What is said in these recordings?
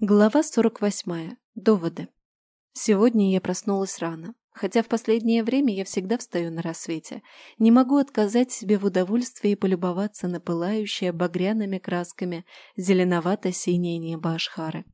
Глава 48. Доводы. Сегодня я проснулась рано. Хотя в последнее время я всегда встаю на рассвете. Не могу отказать себе в удовольствии полюбоваться на пылающее багряными красками зеленовато-синее небо Ашхары.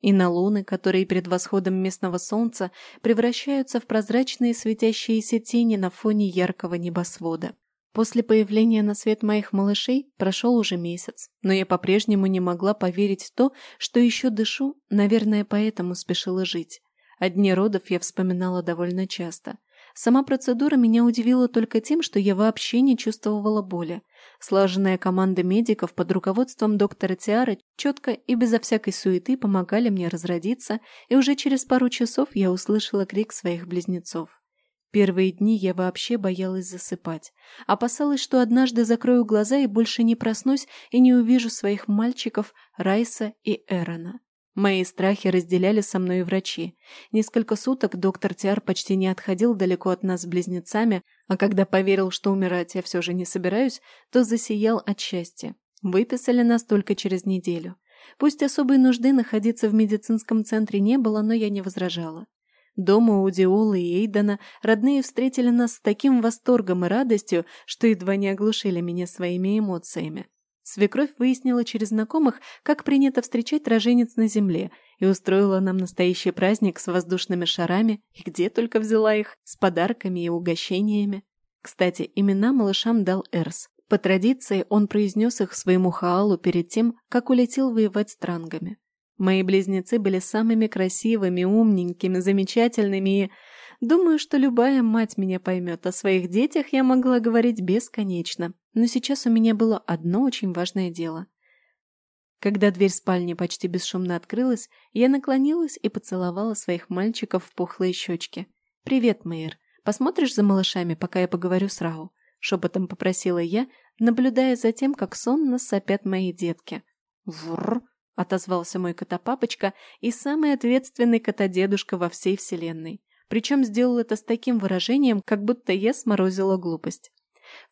И на луны, которые перед восходом местного солнца превращаются в прозрачные светящиеся тени на фоне яркого небосвода. После появления на свет моих малышей прошел уже месяц, но я по-прежнему не могла поверить в то, что еще дышу, наверное, поэтому спешила жить. О дне родов я вспоминала довольно часто. Сама процедура меня удивила только тем, что я вообще не чувствовала боли. Слаженная команда медиков под руководством доктора Тиары четко и безо всякой суеты помогали мне разродиться, и уже через пару часов я услышала крик своих близнецов. Первые дни я вообще боялась засыпать. Опасалась, что однажды закрою глаза и больше не проснусь и не увижу своих мальчиков Райса и Эрона. Мои страхи разделяли со мной и врачи. Несколько суток доктор Тиар почти не отходил далеко от нас с близнецами, а когда поверил, что умирать я все же не собираюсь, то засиял от счастья. Выписали нас только через неделю. Пусть особой нужды находиться в медицинском центре не было, но я не возражала. Дома у Диолы и Эйдана родные встретили нас с таким восторгом и радостью, что едва не оглушили меня своими эмоциями. Свекровь выяснила через знакомых, как принято встречать роженец на земле, и устроила нам настоящий праздник с воздушными шарами, и где только взяла их, с подарками и угощениями. Кстати, имена малышам дал Эрс. По традиции он произнес их своему Хаалу перед тем, как улетел воевать с трангами. Мои близнецы были самыми красивыми, умненькими, замечательными и... Думаю, что любая мать меня поймет. О своих детях я могла говорить бесконечно. Но сейчас у меня было одно очень важное дело. Когда дверь спальни почти бесшумно открылась, я наклонилась и поцеловала своих мальчиков в пухлые щечки. «Привет, Мэйр. Посмотришь за малышами, пока я поговорю с Рау?» Шепотом попросила я, наблюдая за тем, как сонно сопят мои детки. «Вррр!» — отозвался мой котопапочка и самый ответственный котодедушка во всей вселенной. Причем сделал это с таким выражением, как будто я сморозила глупость.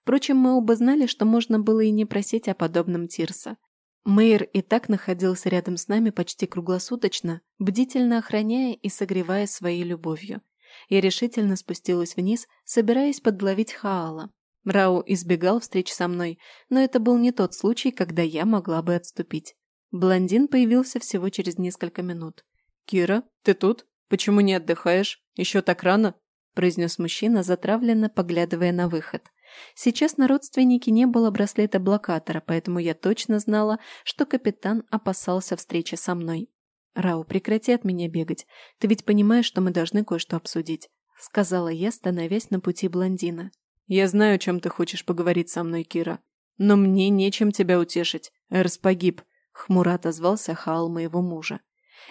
Впрочем, мы оба знали, что можно было и не просить о подобном Тирса. Мэйр и так находился рядом с нами почти круглосуточно, бдительно охраняя и согревая своей любовью. Я решительно спустилась вниз, собираясь подловить Хаала. Рау избегал встреч со мной, но это был не тот случай, когда я могла бы отступить. Блондин появился всего через несколько минут. «Кира, ты тут? Почему не отдыхаешь? Еще так рано?» – произнес мужчина, затравленно поглядывая на выход. Сейчас на родственнике не было браслета-блокатора, поэтому я точно знала, что капитан опасался встречи со мной. «Рау, прекрати от меня бегать. Ты ведь понимаешь, что мы должны кое-что обсудить», — сказала я, становясь на пути блондина. «Я знаю, о чем ты хочешь поговорить со мной, Кира. Но мне нечем тебя утешить. Эрс погиб. Хмуро отозвался Хаал моего мужа.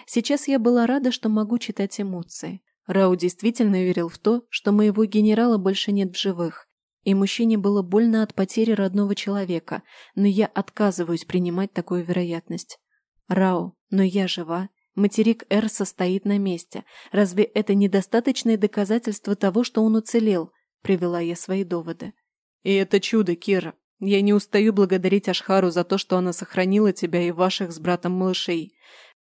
Сейчас я была рада, что могу читать эмоции. Рау действительно верил в то, что моего генерала больше нет в живых. И мужчине было больно от потери родного человека, но я отказываюсь принимать такую вероятность. Рау, но я жива. Материк Эрса стоит на месте. Разве это недостаточное доказательство того, что он уцелел? Привела я свои доводы. И это чудо, Кира. Я не устаю благодарить Ашхару за то, что она сохранила тебя и ваших с братом малышей.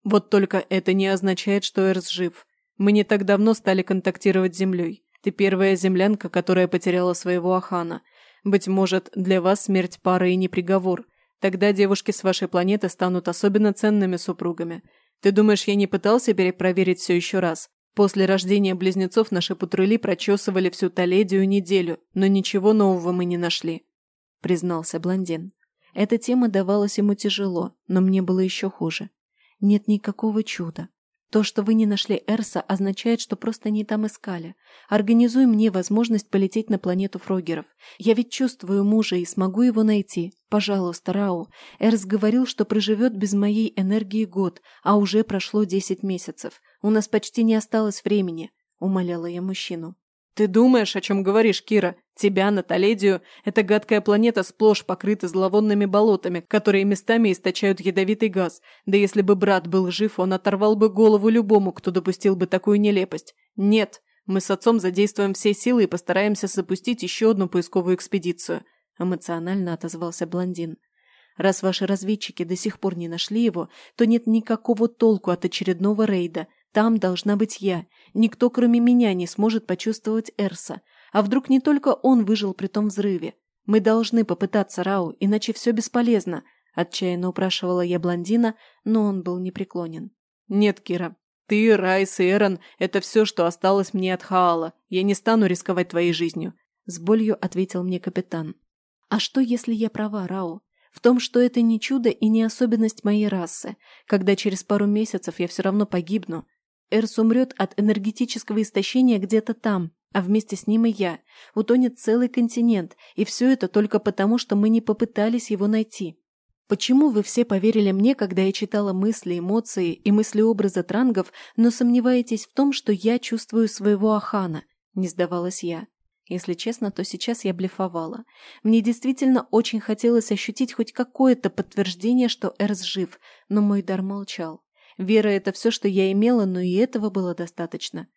Вот только это не означает, что Эрс жив. Мы не так давно стали контактировать с Землей. Ты первая землянка, которая потеряла своего Ахана. Быть может, для вас смерть пары и не приговор. Тогда девушки с вашей планеты станут особенно ценными супругами. Ты думаешь, я не пытался перепроверить все еще раз? После рождения близнецов наши патрули прочесывали всю Толедию неделю, но ничего нового мы не нашли. – признался блондин. Эта тема давалась ему тяжело, но мне было еще хуже. Нет никакого чуда. То, что вы не нашли Эрса, означает, что просто не там искали. Организуй мне возможность полететь на планету Фрогеров. Я ведь чувствую мужа и смогу его найти. Пожалуйста, Рау. Эрс говорил, что проживет без моей энергии год, а уже прошло десять месяцев. У нас почти не осталось времени, — умоляла я мужчину. «Ты думаешь, о чем говоришь, Кира? Тебя, Наталедию, эта гадкая планета сплошь покрыта зловонными болотами, которые местами источают ядовитый газ. Да если бы брат был жив, он оторвал бы голову любому, кто допустил бы такую нелепость. Нет, мы с отцом задействуем все силы и постараемся запустить еще одну поисковую экспедицию», – эмоционально отозвался блондин. Раз ваши разведчики до сих пор не нашли его, то нет никакого толку от очередного рейда. Там должна быть я. Никто, кроме меня, не сможет почувствовать Эрса. А вдруг не только он выжил при том взрыве? Мы должны попытаться, Рау, иначе все бесполезно. Отчаянно упрашивала я блондина, но он был непреклонен. Нет, Кира, ты, Райс и Эрон – это все, что осталось мне от Хаала. Я не стану рисковать твоей жизнью. С болью ответил мне капитан. А что, если я права, Рау? В том, что это не чудо и не особенность моей расы, когда через пару месяцев я все равно погибну. Эрс умрет от энергетического истощения где-то там, а вместе с ним и я. Утонет целый континент, и все это только потому, что мы не попытались его найти. Почему вы все поверили мне, когда я читала мысли, эмоции и мысли-образа трангов, но сомневаетесь в том, что я чувствую своего Ахана? Не сдавалась я. Если честно, то сейчас я блефовала. Мне действительно очень хотелось ощутить хоть какое-то подтверждение, что Эрс жив, но мой дар молчал. Вера — это все, что я имела, но и этого было достаточно.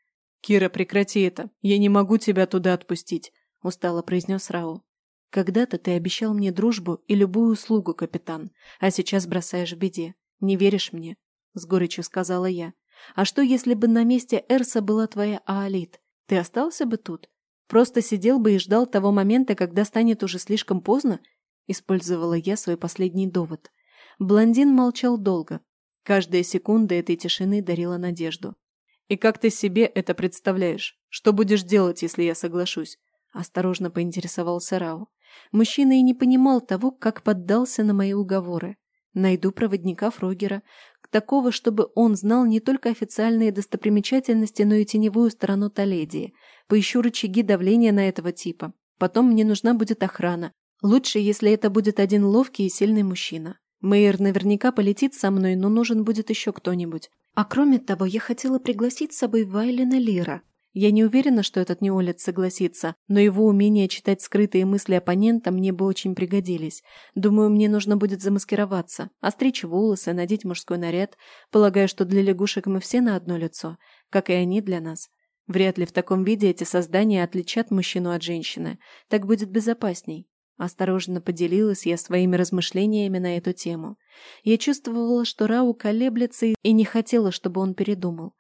«Кира, прекрати это. Я не могу тебя туда отпустить», — устало произнес Рау. «Когда-то ты обещал мне дружбу и любую услугу, капитан, а сейчас бросаешь в беде. Не веришь мне?» — с горечью сказала я. «А что, если бы на месте Эрса была твоя Аалит? Ты остался бы тут? Просто сидел бы и ждал того момента, когда станет уже слишком поздно? Использовала я свой последний довод. Блондин молчал долго. Каждая секунда этой тишины дарила надежду. «И как ты себе это представляешь? Что будешь делать, если я соглашусь?» Осторожно поинтересовался Рау. Мужчина и не понимал того, как поддался на мои уговоры. Найду проводника Фрогера, такого, чтобы он знал не только официальные достопримечательности, но и теневую сторону Толедии. Поищу рычаги давления на этого типа. Потом мне нужна будет охрана. Лучше, если это будет один ловкий и сильный мужчина. Мэйр наверняка полетит со мной, но нужен будет еще кто-нибудь. А кроме того, я хотела пригласить с собой Вайлена Лира. Я не уверена, что этот неолец согласится, но его умение читать скрытые мысли оппонента мне бы очень пригодились. Думаю, мне нужно будет замаскироваться, остричь волосы, надеть мужской наряд. Полагаю, что для лягушек мы все на одно лицо, как и они для нас. Вряд ли в таком виде эти создания отличат мужчину от женщины. Так будет безопасней. Осторожно поделилась я своими размышлениями на эту тему. Я чувствовала, что Рау колеблется и не хотела, чтобы он передумал.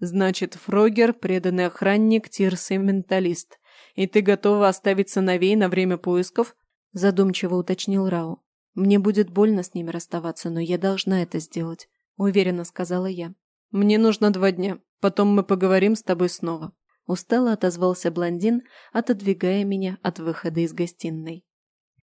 «Значит, Фрогер – преданный охранник, Тирс и менталист. И ты готова оставить сыновей на время поисков?» – задумчиво уточнил Рау. «Мне будет больно с ними расставаться, но я должна это сделать», – уверенно сказала я. «Мне нужно два дня. Потом мы поговорим с тобой снова». Устало отозвался блондин, отодвигая меня от выхода из гостиной.